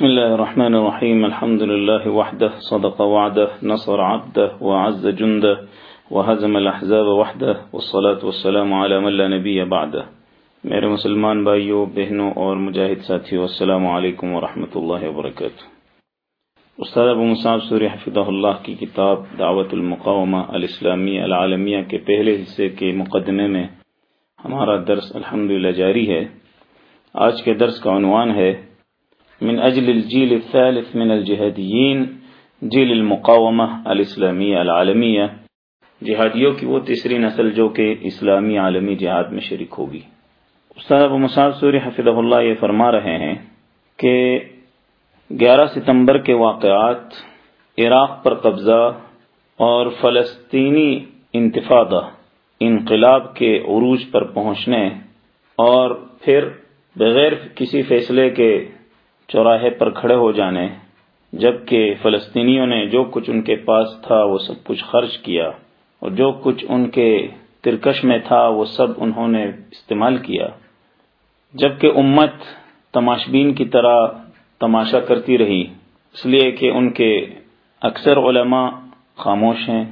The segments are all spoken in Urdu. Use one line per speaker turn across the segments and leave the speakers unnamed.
بسم الله الرحمن الرحيم. الحمد لله وحده، صدق وعده، نصر عبده، وعز جنده، وهزم الأحزاب وحده، والصلاة والسلام على من لا نبي بعده. میرے مسلمان بھائیوں بہنوں اور مجاہد ساتھیوں السلام علیکم ورحمۃ اللہ وبرکاتہ. استاد ابو مصعب سوری حفظہ اللہ کی کتاب دعوت المقامہ الاسلامی العالمیہ کے پہلے حصے کے مقدمے میں ہمارا درس الحمدللہ جاری ہے۔ آج کے درس کا عنوان ہے من اجل الجيل الثالث من الجهاديين جیل المقامہ الاسلامی العالمیہ جہادیوں کی وہ تیسری نسل جو کہ اسلامی عالمی جہاد میں شریک ہوگی۔ استاد ابو مصعب سوری حفظ اللہ یہ فرما رہے ہیں کہ گیارہ ستمبر کے واقعات عراق پر قبضہ اور فلسطینی انتفادہ، انقلاب کے عروج پر پہنچنے اور پھر بغیر کسی فیصلے کے چوراہے پر کھڑے ہو جانے، جبکہ فلسطینیوں نے جو کچھ ان کے پاس تھا وہ سب کچھ خرچ کیا، اور جو کچھ ان کے ترکش میں تھا وہ سب انہوں نے استعمال کیا۔ جبکہ امت تماشبین کی طرح تماشا کرتی رہی، اس لیے کہ ان کے اکثر علماء خاموش ہیں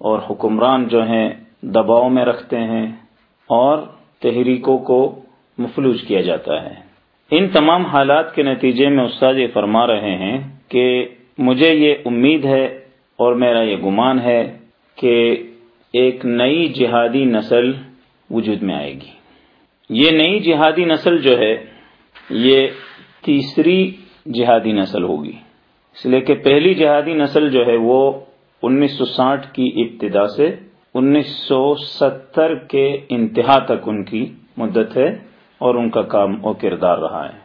اور حکمران جو ہیں دباؤ میں رکھتے ہیں اور تحریکوں کو مفلوج کیا جاتا ہے۔ ان تمام حالات کے نتیجے میں استاد یہ فرما رہے ہیں کہ مجھے یہ امید ہے اور میرا یہ گمان ہے کہ ایک نئی جہادی نسل وجود میں آئے گی۔ یہ نئی جہادی نسل جو ہے، یہ تیسری جہادی نسل ہوگی۔ اس لیے کہ پہلی جہادی نسل جو ہے، وہ انیس سو ساٹھ کی ابتدا سے انیس سو ستر کے انتہا تک ان کی مدت ہے۔ اور ان کا کام و کردار رہا ہے۔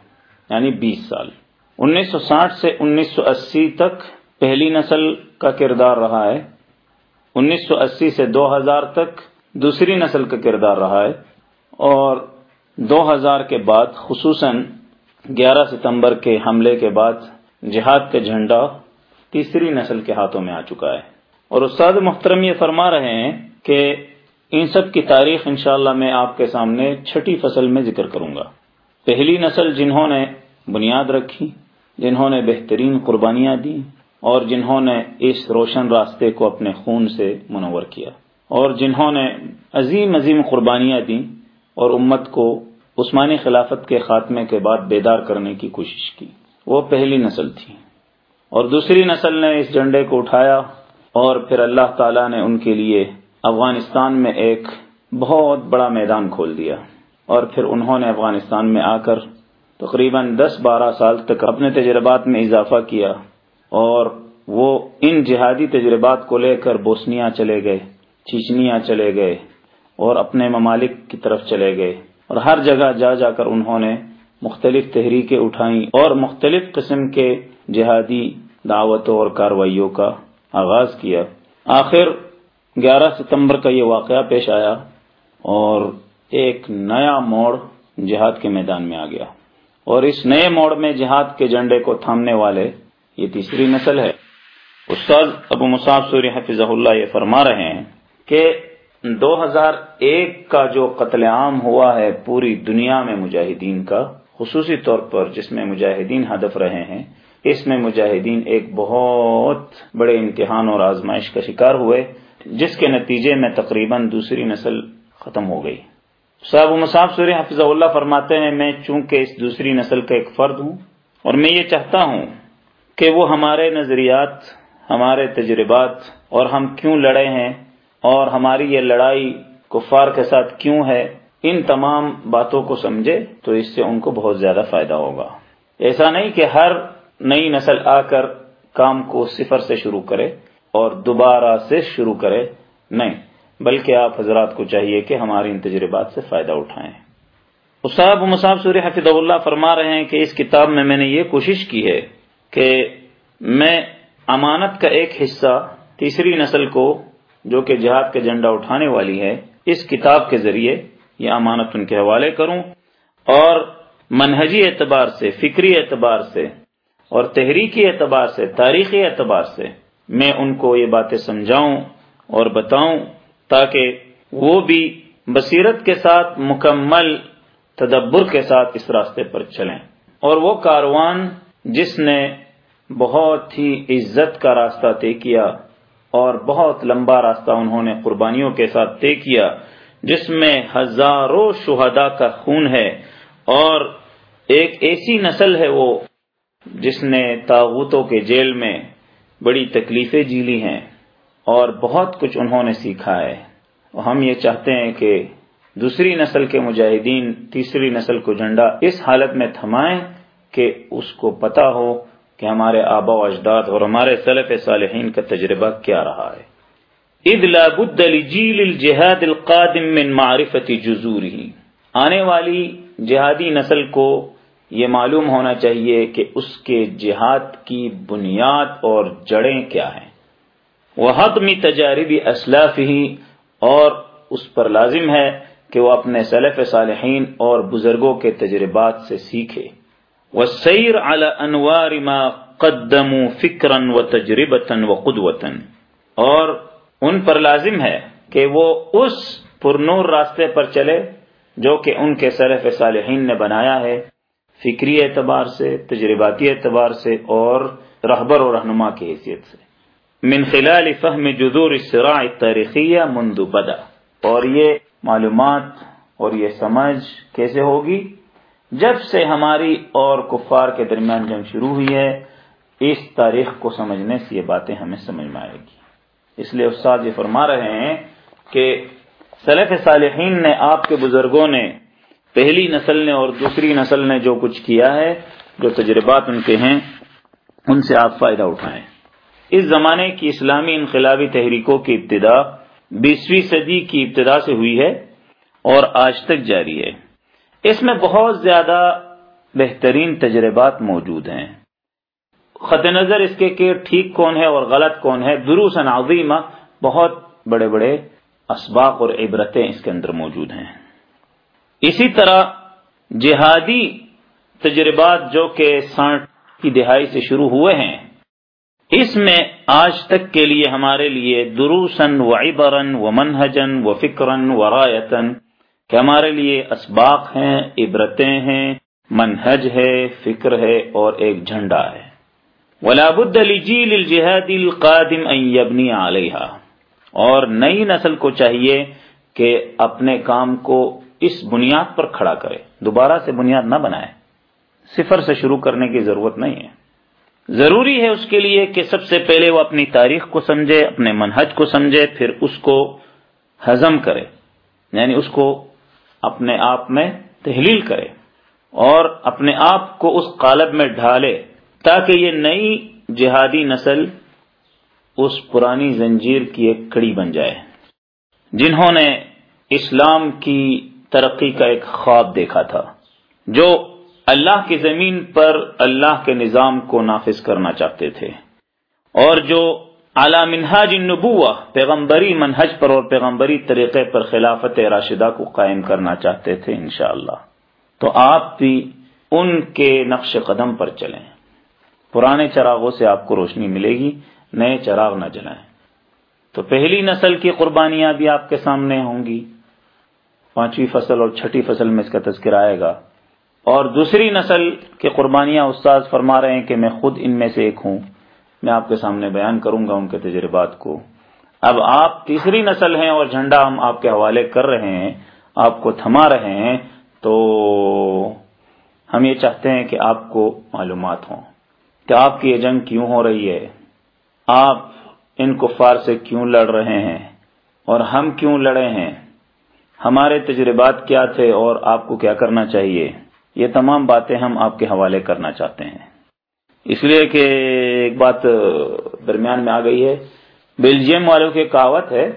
یعنی بیس سال۔ انیس سو ساٹھ سے انیس سو اسی تک پہلی نسل کا کردار رہا ہے۔ انیس سو اسی سے دو ہزار تک دوسری نسل کا کردار رہا ہے۔ اور دو ہزار کے بعد، خصوصاً گیارہ ستمبر کے حملے کے بعد، جہاد کا جھنڈا تیسری نسل کے ہاتھوں میں آ چکا ہے۔ اور استاد محترم یہ فرما رہے ہیں کہ ان سب کی تاریخ انشاءاللہ میں آپ کے سامنے چھٹی فصل میں ذکر کروں گا۔ پہلی نسل جنہوں نے بنیاد رکھی، جنہوں نے بہترین قربانیاں دی اور جنہوں نے اس روشن راستے کو اپنے خون سے منور کیا، اور جنہوں نے عظیم عظیم قربانیاں دی اور امت کو عثمانی خلافت کے خاتمے کے بعد بیدار کرنے کی کوشش کی۔ وہ پہلی نسل تھی اور دوسری نسل نے اس جھنڈے کو اٹھایا اور پھر اللہ تعالی نے ان کے لیے افغانستان میں ایک بہت بڑا میدان کھول دیا اور پھر انہوں نے افغانستان میں آ کر تقریباً دس بارہ سال تک اپنے تجربات میں اضافہ کیا اور وہ ان جہادی تجربات کو لے کر بوسنیا چلے گئے، چیچنیا چلے گئے اور اپنے ممالک کی طرف چلے گئے اور ہر جگہ جا جا کر انہوں نے مختلف تحریکیں اٹھائیں اور مختلف قسم کے جہادی دعوتوں اور کاروائیوں کا آغاز کیا۔ آخر گیارہ ستمبر کا یہ واقعہ پیش آیا اور ایک نیا موڑ جہاد کے میدان میں آ گیا اور اس نئے موڑ میں جہاد کے جھنڈے کو تھامنے والے یہ تیسری نسل ہے۔ استاد ابو مصعب سوری حفظ اللہ یہ فرما رہے ہیں کہ دو ہزار ایک کا جو قتل عام ہوا ہے پوری دنیا میں مجاہدین کا، خصوصی طور پر جس میں مجاہدین ہدف رہے ہیں، اس میں مجاہدین ایک بہت بڑے امتحان اور آزمائش کا شکار ہوئے۔ جس کے نتیجے میں تقریباً دوسری نسل ختم ہو گئی۔ صاحب مصعب سوری حفظ اللہ فرماتے ہیں، میں چونکہ اس دوسری نسل کا ایک فرد ہوں اور میں یہ چاہتا ہوں کہ وہ ہمارے نظریات، ہمارے تجربات اور ہم کیوں لڑے ہیں اور ہماری یہ لڑائی کفار کے ساتھ کیوں ہے، ان تمام باتوں کو سمجھے تو اس سے ان کو بہت زیادہ فائدہ ہوگا۔ ایسا نہیں کہ ہر نئی نسل آ کر کام کو صفر سے شروع کرے۔ اور دوبارہ سے شروع کرے نہیں، بلکہ آپ حضرات کو چاہیے کہ ہماری ان تجربات سے فائدہ اٹھائیں۔ اساب مصعب سوری حفظ اللہ فرما رہے ہیں کہ اس کتاب میں میں نے یہ کوشش کی ہے کہ میں امانت کا ایک حصہ تیسری نسل کو جو کہ جہاد کے جھنڈا اٹھانے والی ہے، اس کتاب کے ذریعے یہ امانت ان کے حوالے کروں اور منہجی اعتبار سے، فکری اعتبار سے اور تحریکی اعتبار سے، تاریخی اعتبار سے میں ان کو یہ باتیں سمجھاؤں اور بتاؤں تاکہ وہ بھی بصیرت کے ساتھ، مکمل تدبر کے ساتھ اس راستے پر چلیں۔ اور وہ کاروان جس نے بہت ہی عزت کا راستہ طے کیا اور بہت لمبا راستہ انہوں نے قربانیوں کے ساتھ طے کیا، جس میں ہزاروں شہداء کا خون ہے اور ایک ایسی نسل ہے وہ جس نے تاغوتوں کے جیل میں بڑی تکلیفیں جیلی ہیں اور بہت کچھ انہوں نے سیکھا ہے۔ ہم یہ چاہتے ہیں کہ دوسری نسل کے مجاہدین، تیسری نسل کو جھنڈا اس حالت میں تھمائیں کہ اس کو پتا ہو کہ ہمارے آبا و اجداد اور ہمارے سلف صالحین کا تجربہ کیا رہا ہے۔ اد لابد لجیل الجہاد القادم من معرفت جزوری آنے والی جہادی نسل کو یہ معلوم ہونا چاہیے کہ اس کے جہاد کی بنیاد اور جڑیں کیا ہیں۔ وہ حقمی تجاربی اسلاف ہی اور اس پر لازم ہے کہ وہ اپنے سلف صالحین اور بزرگوں کے تجربات سے سیکھے۔ وہ سیر اعلی انوار ما قدم فکرن و تجربتاً و قدوتاً اور ان پر لازم ہے کہ وہ اس پرنور راستے پر چلے جو کہ ان کے سلف صالحین نے بنایا ہے۔ فکری اعتبار سے، تجرباتی اعتبار سے اور رہبر و رہنما کی حیثیت سے۔ من خلال فہم جذور الصراع تاریخیہ منذ بدا اور یہ معلومات اور یہ سمجھ کیسے ہوگی؟ جب سے ہماری اور کفار کے درمیان جنگ شروع ہوئی ہے، اس تاریخ کو سمجھنے سے یہ باتیں ہمیں سمجھ میں آئے گی۔ اس لیے استاد یہ فرما رہے ہیں کہ سلف صالحین نے آپ کے بزرگوں نے پہلی نسل نے اور دوسری نسل نے جو کچھ کیا ہے، جو تجربات ان کے ہیں، ان سے آپ فائدہ اٹھائیں۔ اس زمانے کی اسلامی انقلابی تحریکوں کی ابتدا بیسویں صدی کی ابتدا سے ہوئی ہے اور آج تک جاری ہے۔ اس میں بہت زیادہ بہترین تجربات موجود ہیں۔ خط نظر اس کے کہ ٹھیک کون ہے اور غلط کون ہے دروس عظیمہ، بہت بڑے بڑے اسباق اور عبرتیں اس کے اندر موجود ہیں۔ اسی طرح جہادی تجربات جو کہ ساٹھ کی دہائی سے شروع ہوئے ہیں، اس میں آج تک کے لیے ہمارے لیے دروسن و عبرن و منہجن و فکرن و رایتن کہ ہمارے لیے اسباق ہیں، عبرتیں ہیں، منہج ہے، فکر ہے اور ایک جھنڈا ہے۔ ولابد الجیل الجہاد القادم ان یبنی علیہ اور نئی نسل کو چاہیے کہ اپنے کام کو اس بنیاد پر کھڑا کرے، دوبارہ سے بنیاد نہ بنائے۔ صفر سے شروع کرنے کی ضرورت نہیں ہے۔ ضروری ہے اس کے لیے کہ سب سے پہلے وہ اپنی تاریخ کو سمجھے، اپنے منہج کو سمجھے، پھر اس کو ہضم کرے یعنی اس کو اپنے آپ میں تحلیل کرے اور اپنے آپ کو اس قالب میں ڈھالے تاکہ یہ نئی جہادی نسل اس پرانی زنجیر کی ایک کڑی بن جائے۔ جنہوں نے اسلام کی ترقی کا ایک خواب دیکھا تھا، جو اللہ کی زمین پر اللہ کے نظام کو نافذ کرنا چاہتے تھے، اور جو اعلی منہاج النبوہ، پیغمبری منہج پر اور پیغمبری طریقے پر خلافت راشدہ کو قائم کرنا چاہتے تھے، انشاءاللہ۔ تو آپ بھی ان کے نقش قدم پر چلیں۔ پرانے چراغوں سے آپ کو روشنی ملے گی، نئے چراغ نہ جلائیں۔ تو پہلی نسل کی قربانیاں بھی آپ کے سامنے ہوں گی۔ پانچویں فصل اور چھٹی فصل میں اس کا تذکر آئے گا۔ اور دوسری نسل کی قربانیاں استاد فرما رہے ہیں کہ میں خود ان میں سے ایک ہوں۔ میں آپ کے سامنے بیان کروں گا ان کے تجربات کو۔ اب آپ تیسری نسل ہیں اور جھنڈا ہم آپ کے حوالے کر رہے ہیں، آپ کو تھما رہے ہیں، تو ہم یہ چاہتے ہیں کہ آپ کو معلومات ہوں کہ آپ کی یہ جنگ کیوں ہو رہی ہے۔ آپ ان کفار سے کیوں لڑ رہے ہیں اور ہم کیوں لڑے ہیں؟ ہمارے تجربات کیا تھے اور آپ کو کیا کرنا چاہیے؟ یہ تمام باتیں ہم آپ کے حوالے کرنا چاہتے ہیں۔ اس لیے کہ ایک بات درمیان میں آ گئی ہے۔ بیلجیم والوں کی کہاوت ہے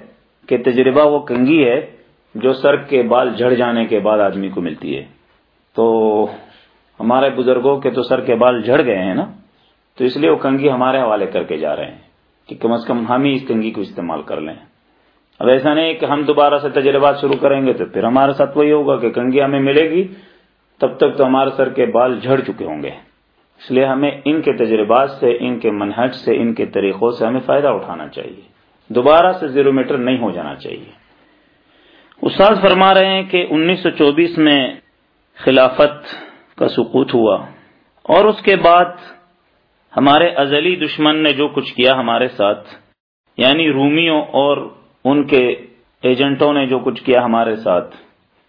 کہ تجربہ وہ کنگی ہے جو سر کے بال جھڑ جانے کے بعد آدمی کو ملتی ہے۔ تو ہمارے بزرگوں کے تو سر کے بال جھڑ گئے ہیں نا؟ تو اس لیے وہ کنگھی ہمارے حوالے کر کے جا رہے ہیں کہ کم از کم ہم ہی اس کنگھی کو استعمال کر لیں۔ اب ایسا نہیں کہ ہم دوبارہ سے تجربات شروع کریں گے تو پھر ہمارے ساتھ وہی ہوگا کہ کنگھی ہمیں ملے گی، تب تک تو ہمارے سر کے بال جھڑ چکے ہوں گے۔ اس لیے ہمیں ان کے تجربات سے، ان کے منہج سے، ان کے طریقوں سے ہمیں فائدہ اٹھانا چاہیے۔ دوبارہ سے زیرو میٹر نہیں ہو جانا چاہیے۔ استاد فرما رہے ہیں کہ انیس سو چوبیس میں خلافت کا سکوت ہوا اور اس کے بعد ہمارے ازلی دشمن نے جو کچھ کیا ہمارے ساتھ یعنی رومیوں اور ان کے ایجنٹوں نے جو کچھ کیا ہمارے ساتھ۔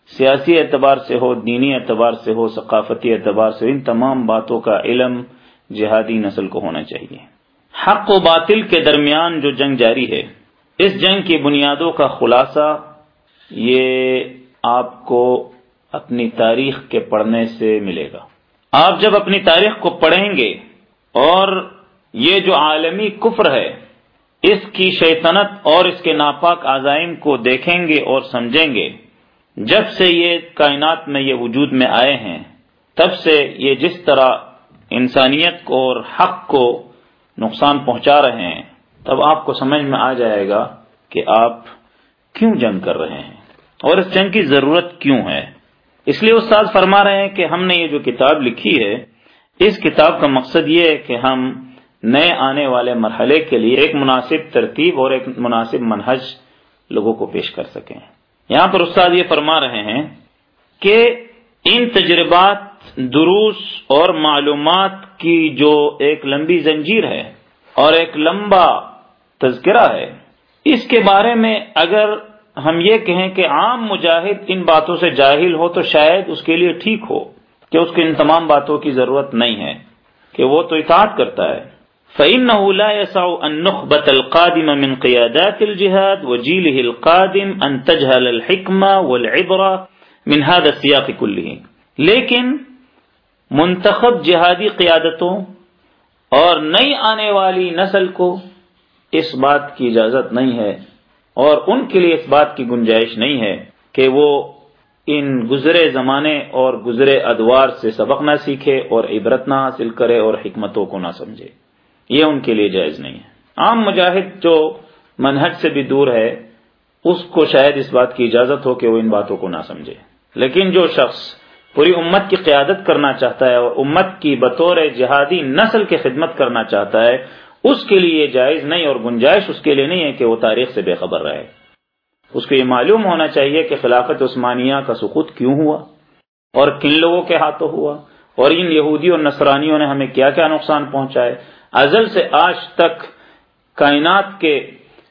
سیاسی اعتبار سے ہو، دینی اعتبار سے ہو، ثقافتی اعتبار سے ان تمام باتوں کا علم جہادی نسل کو ہونا چاہیے۔ حق و باطل کے درمیان جو جنگ جاری ہے، اس جنگ کی بنیادوں کا خلاصہ یہ آپ کو اپنی تاریخ کے پڑھنے سے ملے گا۔ آپ جب اپنی تاریخ کو پڑھیں گے اور یہ جو عالمی کفر ہے اس کی شیطنت اور اس کے ناپاک عزائم کو دیکھیں گے اور سمجھیں گے۔ جب سے یہ کائنات میں یہ وجود میں آئے ہیں، تب سے یہ جس طرح انسانیت کو اور حق کو نقصان پہنچا رہے ہیں، تب آپ کو سمجھ میں آ جائے گا کہ آپ کیوں جنگ کر رہے ہیں۔ اور اس جنگ کی ضرورت کیوں ہے؟ اس لیے استاد فرما رہے ہیں کہ ہم نے یہ جو کتاب لکھی ہے، اس کتاب کا مقصد یہ ہے کہ ہم نئے آنے والے مرحلے کے لیے ایک مناسب ترتیب اور ایک مناسب منہج لوگوں کو پیش کر سکیں۔ یہاں پر استاد یہ فرما رہے ہیں کہ ان تجربات، دروس اور معلومات کی جو ایک لمبی زنجیر ہے اور ایک لمبا تذکرہ ہے، اس کے بارے میں اگر ہم یہ کہیں کہ عام مجاہد ان باتوں سے جاہل ہو تو شاید اس کے لیے ٹھیک ہو، کہ اس کو ان تمام باتوں کی ضرورت نہیں ہے، کہ وہ تو اطاعت کرتا ہے۔ فإنه لا يسع النخبة القادمة من قيادات الجهاد وجيله القادم أن تجهل الحكمة والعبرة من هذا السياق كله۔ لیکن منتخب جہادی قیادتوں اور نئی آنے والی نسل کو اس بات کی اجازت نہیں ہے اور ان کے لیے اس بات کی گنجائش نہیں ہے کہ وہ ان گزرے زمانے اور گزرے ادوار سے سبق نہ سیکھے اور عبرت نہ حاصل کرے اور حکمتوں کو نہ سمجھے۔ یہ ان کے لیے جائز نہیں ہے۔ عام مجاہد جو منہج سے بھی دور ہے، اس کو شاید اس بات کی اجازت ہو کہ وہ ان باتوں کو نہ سمجھے۔ لیکن جو شخص پوری امت کی قیادت کرنا چاہتا ہے اور امت کی بطور جہادی نسل کی خدمت کرنا چاہتا ہے، اس کے لیے یہ جائز نہیں اور گنجائش اس کے لیے نہیں ہے کہ وہ تاریخ سے بے خبر رہے۔ اس کو یہ معلوم ہونا چاہیے کہ خلافت عثمانیہ کا سکوت کیوں ہوا اور کن لوگوں کے ہاتھوں ہوا۔ اور ان یہودی اور نصرانیوں نے ہمیں کیا کیا نقصان پہنچائے؟ ازل سے آج تک کائنات کے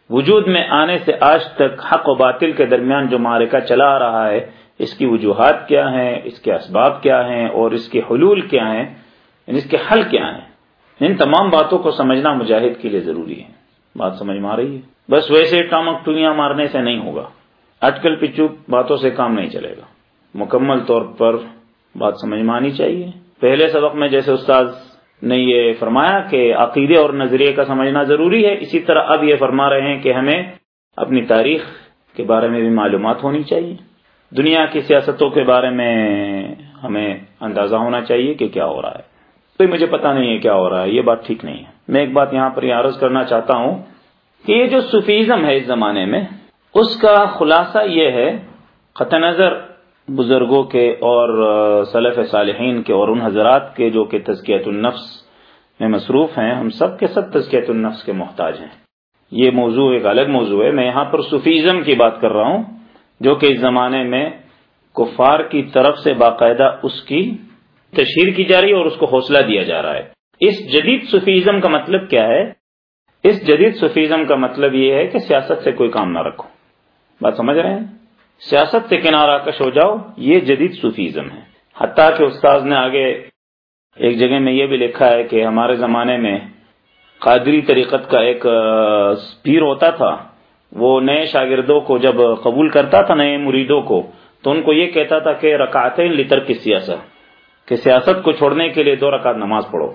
وجود میں آنے سے آج تک حق و باطل کے درمیان جو مارکہ چلا آ رہا ہے، اس کی وجوہات کیا ہیں؟ اس کے اسباب کیا ہیں؟ اور اس کے حلول کیا ہیں؟ یعنی اس کے حل کیا ہیں؟ ان تمام باتوں کو سمجھنا مجاہد کے لیے ضروری ہے۔ بات سمجھ میں آ رہی ہے؟ بس ویسے ٹامک ٹولیاں مارنے سے نہیں ہوگا۔ اٹکل پچو باتوں سے کام نہیں چلے گا۔ مکمل طور پر بات سمجھ میں آنی چاہیے۔ پہلے سبق میں جیسے استاد نے یہ فرمایا کہ عقیدے اور نظریے کا سمجھنا ضروری ہے، اسی طرح اب یہ فرما رہے ہیں کہ ہمیں اپنی تاریخ کے بارے میں بھی معلومات ہونی چاہیے۔ دنیا کی سیاستوں کے بارے میں ہمیں اندازہ ہونا چاہیے کہ کیا ہو رہا ہے۔ تو مجھے پتا نہیں ہے کیا ہو رہا ہے، یہ بات ٹھیک نہیں ہے۔ میں ایک بات یہاں پر یہ عرض کرنا چاہتا ہوں کہ یہ جو صوفیزم ہے اس زمانے میں، اس کا خلاصہ یہ ہے قطع نظر بزرگوں کے اور صلف صالحین کے اور ان حضرات کے جو کہ تزکیت النفس میں مصروف ہیں، ہم سب کے سب تزکیت النفس کے محتاج ہیں۔ یہ موضوع ایک الگ موضوع ہے۔ میں یہاں پر صوفیزم کی بات کر رہا ہوں، جو کہ اس زمانے میں کفار کی طرف سے باقاعدہ اس کی تشہیر کی جا رہی ہے اور اس کو حوصلہ دیا جا رہا ہے۔ اس جدید صوفیزم کا مطلب کیا ہے؟ اس جدید صوفیزم کا مطلب یہ ہے کہ سیاست سے کوئی کام نہ رکھو۔ بات سمجھ رہے ہیں؟ سیاست سے کنارہ کش ہو جاؤ، یہ جدید صوفیزم ہے۔ حتیٰ کہ استاذ نے آگے ایک جگہ میں یہ بھی لکھا ہے کہ ہمارے زمانے میں قادری طریقت کا ایک پیر ہوتا تھا۔ وہ نئے شاگردوں کو جب قبول کرتا تھا، نئے مریدوں کو، تو ان کو یہ کہتا تھا کہ رکعتیں لطر کی سیاست، کہ سیاست کو چھوڑنے کے لیے دو رکعت نماز پڑھو۔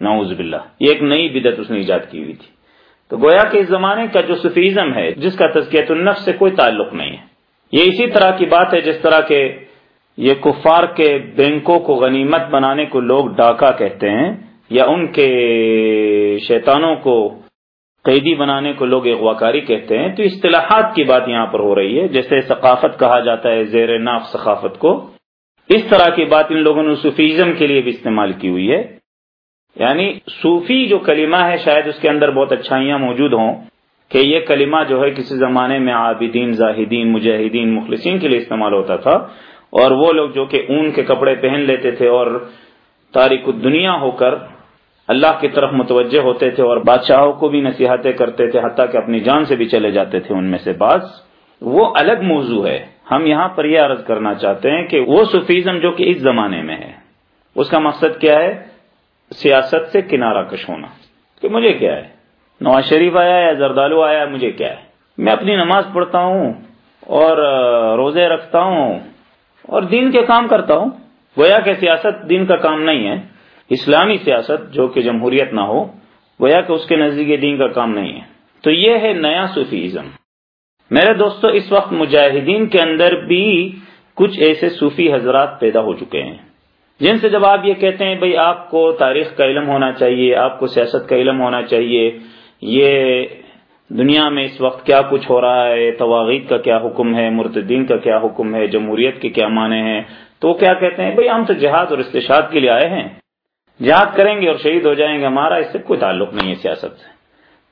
نعوذ باللہ۔ یہ ایک نئی بدت اس نے ایجاد کی ہوئی تھی۔ تو گویا کہ اس زمانے کا جو صفیزم ہے، جس کا تزکیت النفس سے کوئی تعلق نہیں ہے۔ یہ اسی طرح کی بات ہے جس طرح کے یہ کفار کے بینکوں کو غنیمت بنانے کو لوگ ڈاکہ کہتے ہیں یا ان کے شیطانوں کو قیدی بنانے کو لوگ اغواکاری کہتے ہیں، تو اصطلاحات کی بات یہاں پر ہو رہی ہے، جیسے ثقافت کہا جاتا ہے، زیر ناف ثقافت کو۔ اس طرح کی بات ان لوگوں نے صوفیزم کے لیے بھی استعمال کی ہوئی ہے۔ یعنی صوفی جو کلمہ ہے، شاید اس کے اندر بہت اچھائیاں موجود ہوں۔ کہ یہ کلمہ جو ہے کسی زمانے میں عابدین، زاہدین، مجاہدین، مخلصین کے لیے استعمال ہوتا تھا اور وہ لوگ جو کہ اون کے کپڑے پہن لیتے تھے اور تاریخ دنیا ہو کر اللہ کی طرف متوجہ ہوتے تھے اور بادشاہوں کو بھی نصیحتیں کرتے تھے، حتیٰ کہ اپنی جان سے بھی چلے جاتے تھے ان میں سے بعض۔ وہ الگ موضوع ہے۔ ہم یہاں پر یہ عرض کرنا چاہتے ہیں کہ وہ صوفیزم جو کہ اس زمانے میں ہے، اس کا مقصد کیا ہے؟ سیاست سے کنارہ کش ہونا۔ کہ مجھے کیا ہے؟ نواز شریف آیا یا زردالو آیا مجھے کیا ہے؟ میں اپنی نماز پڑھتا ہوں اور روزے رکھتا ہوں اور دین کے کام کرتا ہوں۔ گویا کہ سیاست دین کا کام نہیں ہے، اسلامی سیاست جو کہ جمہوریت نہ ہو، گویا کہ اس کے نزدیک دین کا کام نہیں ہے۔ تو یہ ہے نیا صوفیزم۔ میرے دوستو، اس وقت مجاہدین کے اندر بھی کچھ ایسے صوفی حضرات پیدا ہو چکے ہیں۔ جن سے جب آپ یہ کہتے ہیں، بھئی آپ کو تاریخ کا علم ہونا چاہیے، آپ کو سیاست کا علم ہونا چاہیے یہ دنیا میں اس وقت کیا کچھ ہو رہا ہے؟ تواغید کا کیا حکم ہے؟ مرتدین کا کیا حکم ہے؟ جمہوریت کے کیا معنی ہیں؟ تو کیا کہتے ہیں؟ بھئی ہم تو جہاد اور استشاد کے لیے آئے ہیں۔ جہاد کریں گے اور شہید ہو جائیں گے۔ ہمارا اس سے کوئی تعلق نہیں ہے سیاست سے۔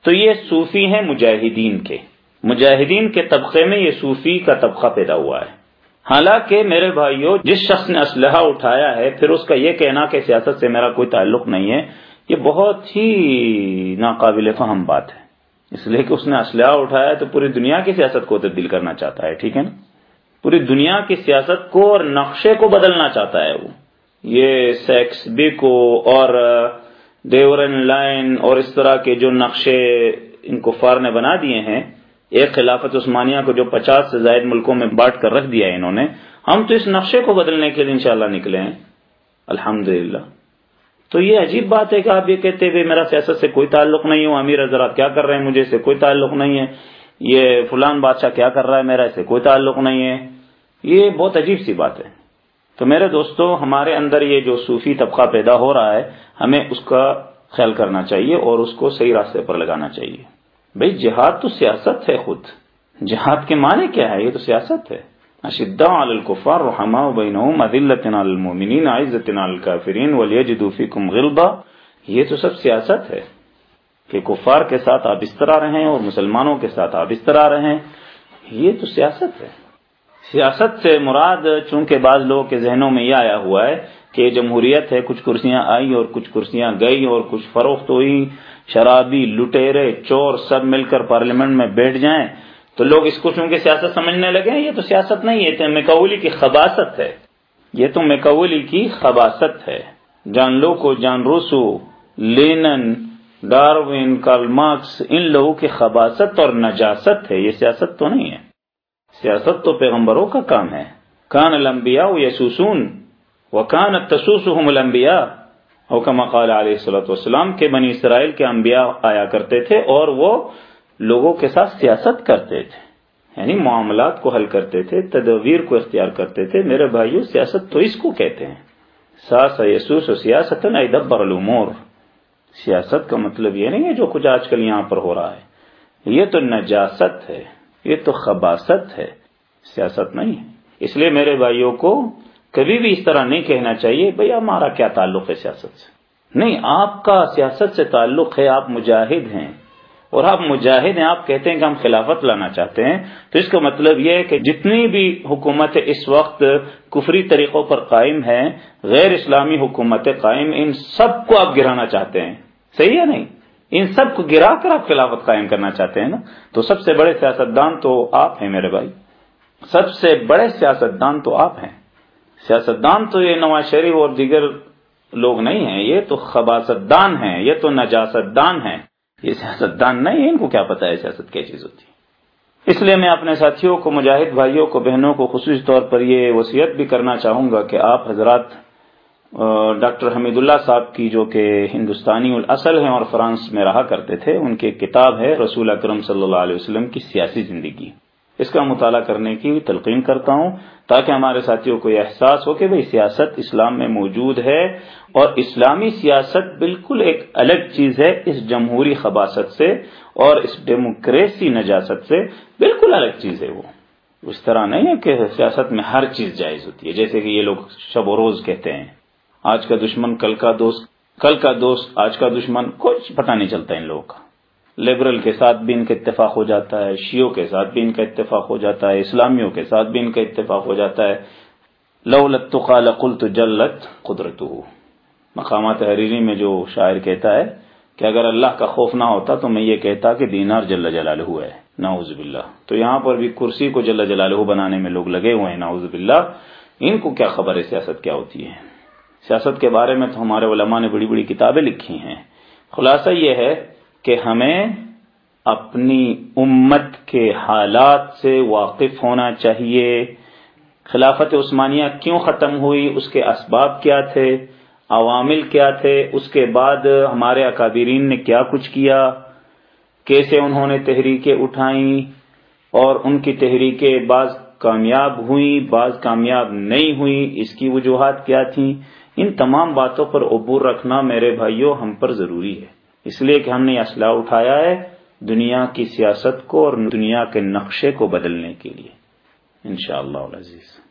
تو یہ صوفی ہیں مجاہدین کے۔ مجاہدین کے طبقے میں یہ صوفی کا طبقہ پیدا ہوا ہے۔ حالانکہ میرے بھائیوں جس شخص نے اسلحہ اٹھایا ہے، پھر اس کا یہ کہنا کہ سیاست سے میرا کوئی تعلق نہیں ہے۔ یہ بہت ہی ناقابل فہم بات ہے۔ اس لیے کہ اس نے اسلحہ اٹھایا تو پوری دنیا کی سیاست کو تبدیل کرنا چاہتا ہے، ٹھیک ہے نا؟ پوری دنیا کی سیاست کو اور نقشے کو بدلنا چاہتا ہے وہ۔ یہ سیکس بی کو اور ڈیورن لائن اور اس طرح کے جو نقشے ان کفار نے بنا دیے ہیں، ایک خلافت عثمانیہ کو جو پچاس سے زائد ملکوں میں بانٹ کر رکھ دیا ہے انہوں نے، ہم تو اس نقشے کو بدلنے کے لیے انشاءاللہ نکلے ہیں۔ الحمد تو یہ عجیب بات ہے کہ آپ یہ کہتے ہیں میرا سیاست سے کوئی تعلق نہیں ہو امیر حضرات کیا کر رہے ہیں، مجھے سے کوئی تعلق نہیں ہے، یہ فلان بادشاہ کیا کر رہا ہے، میرا سے کوئی تعلق نہیں ہے۔ یہ بہت عجیب سی بات ہے۔ تو میرے دوستو، ہمارے اندر یہ جو صوفی طبقہ پیدا ہو رہا ہے، ہمیں اس کا خیال کرنا چاہیے اور اس کو صحیح راستے پر لگانا چاہیے۔ بھائی جہاد تو سیاست ہے خود۔ جہاد کے معنی کیا ہے؟ یہ تو سیاست ہے۔ اشدا الکفار رحما بینہم عدلت المومنین عزت الکافرین ولیجدو فیکم غلبا یہ تو سب سیاست ہے کہ کفار کے ساتھ آپ اس طرح رہیں اور مسلمانوں کے ساتھ آپ اس طرح رہیں. یہ تو سیاست ہے. سیاست سے مراد چونکہ بعض لوگوں کے ذہنوں میں یہ آیا ہوا ہے کہ جمہوریت ہے، کچھ کرسیاں آئی اور کچھ کرسیاں گئی اور کچھ فروخت ہوئی شرابی، لٹیرے، چور سب مل کر پارلیمنٹ میں بیٹھ جائیں تو لوگ اس کو چونکہ سیاست سمجھنے لگے یہ تو سیاست نہیں ہے میکولی کی خباست ہے۔ یہ تو میکولی کی خباست ہے۔ جان لو کو Jean Rousseau, Lenin, Darwin, Karl Marx, ان لوگوں کی خباست اور نجاست ہے۔ یہ سیاست تو نہیں ہے۔ سیاست تو پیغمبروں کا کام ہے۔ کان الانبیاء یسوسون وکان تسوسهم الانبیاء۔ او کما قال علیہ الصلوۃ والسلام کے بنی اسرائیل کے انبیاء آیا کرتے تھے اور وہ لوگوں کے ساتھ سیاست کرتے تھے یعنی معاملات کو حل کرتے تھے تدویر کو اختیار کرتے تھے۔ میرے بھائیو، سیاست تو اس کو کہتے ہیں۔ ساس یسوس و سیاست ادبر الامور۔ سیاست کا مطلب یہ نہیں ہے جو کچھ آج کل یہاں پر ہو رہا ہے۔ یہ تو نجاست ہے، یہ تو خباست ہے۔ سیاست نہیں۔ ہے اس لیے میرے بھائیوں کو کبھی بھی اس طرح نہیں کہنا چاہیے، بھئی ہمارا کیا تعلق ہے سیاست سے؟ نہیں، آپ کا سیاست سے تعلق ہے، آپ مجاہد ہیں۔ اور آپ مجاہد ہیں، آپ کہتے ہیں کہ ہم خلافت لانا چاہتے ہیں۔ تو اس کا مطلب یہ ہے کہ جتنی بھی حکومت اس وقت کفری طریقوں پر قائم ہے غیر اسلامی حکومت قائم، ان سب کو آپ گرانا چاہتے ہیں۔ صحیح ہے نہیں؟ ان سب کو گرا کر آپ خلافت قائم کرنا چاہتے ہیں نا؟ تو سب سے بڑے سیاستدان تو آپ ہیں میرے بھائی۔ سب سے بڑے سیاستدان تو آپ ہیں۔ سیاستدان تو یہ نواز شریف اور دیگر لوگ نہیں ہیں، یہ تو خباست دان ہیں، یہ تو نجاست دان ہیں۔ یہ سیاستدان نہیں ہے، ان کو کیا پتا ہے سیاست کیا چیز ہوتی ہے۔ اس لیے میں اپنے ساتھیوں کو، مجاہد بھائیوں کو، بہنوں کو خصوصی طور پر یہ وصیت بھی کرنا چاہوں گا کہ آپ حضرات ڈاکٹر حمید اللہ صاحب کی جو کہ ہندوستانی الاصل ہیں اور فرانس میں رہا کرتے تھے، ان کی کتاب ہے، رسول اکرم صلی اللہ علیہ وسلم کی سیاسی زندگی۔ اس کا مطالعہ کرنے کی تلقین کرتا ہوں۔ تاکہ ہمارے ساتھیوں کو یہ احساس ہو کہ بھئی سیاست اسلام میں موجود ہے اور اسلامی سیاست بالکل ایک الگ چیز ہے اس جمہوری خباست سے اور اس ڈیموکریسی نجاست سے بالکل الگ چیز ہے وہ۔ اس طرح نہیں ہے کہ سیاست میں ہر چیز جائز ہوتی ہے، جیسے کہ یہ لوگ شب و روز کہتے ہیں، آج کا دشمن، کل کا دوست، کل کا دوست، آج کا دشمن، کچھ پتہ نہیں چلتا ان لوگوں کا۔ لبرل کے ساتھ بھی ان کا اتفاق ہو جاتا ہے شیو کے ساتھ بھی ان کا اتفاق ہو جاتا ہے، اسلامیوں کے ساتھ بھی ان کا اتفاق ہو جاتا ہے۔ لولت قال قلت جلت قدرت مقامات حریری میں جو شاعر کہتا ہے کہ اگر اللہ کا خوف نہ ہوتا تو میں یہ کہتا کہ دینار جل جلالہ ہے۔ ناؤز باللہ۔ تو یہاں پر بھی کرسی کو جل جلالہ بنانے میں لوگ لگے ہوئے ہیں۔ ناؤز باللہ۔ ان کو کیا خبر ہے؟ سیاست کیا ہوتی ہے؟ سیاست کے بارے میں تو ہمارے علماء نے بڑی بڑی کتابیں لکھی ہیں۔ خلاصہ یہ ہے کہ ہمیں اپنی امت کے حالات سے واقف ہونا چاہیے۔ خلافت عثمانیہ کیوں ختم ہوئی؟ اس کے اسباب کیا تھے؟ عوامل کیا تھے؟ اس کے بعد ہمارے اکابرین نے کیا کچھ کیا؟ کیسے انہوں نے تحریکیں اٹھائیں؟ اور ان کی تحریکیں بعض کامیاب ہوئیں، بعض کامیاب نہیں ہوئیں۔ اس کی وجوہات کیا تھیں؟ ان تمام باتوں پر عبور رکھنا میرے بھائیوں ہم پر ضروری ہے۔ اس لیے کہ ہم نے اسلحہ اٹھایا ہے دنیا کی سیاست کو اور دنیا کے نقشے کو بدلنے کے لیے۔ انشاءاللہ عزیز۔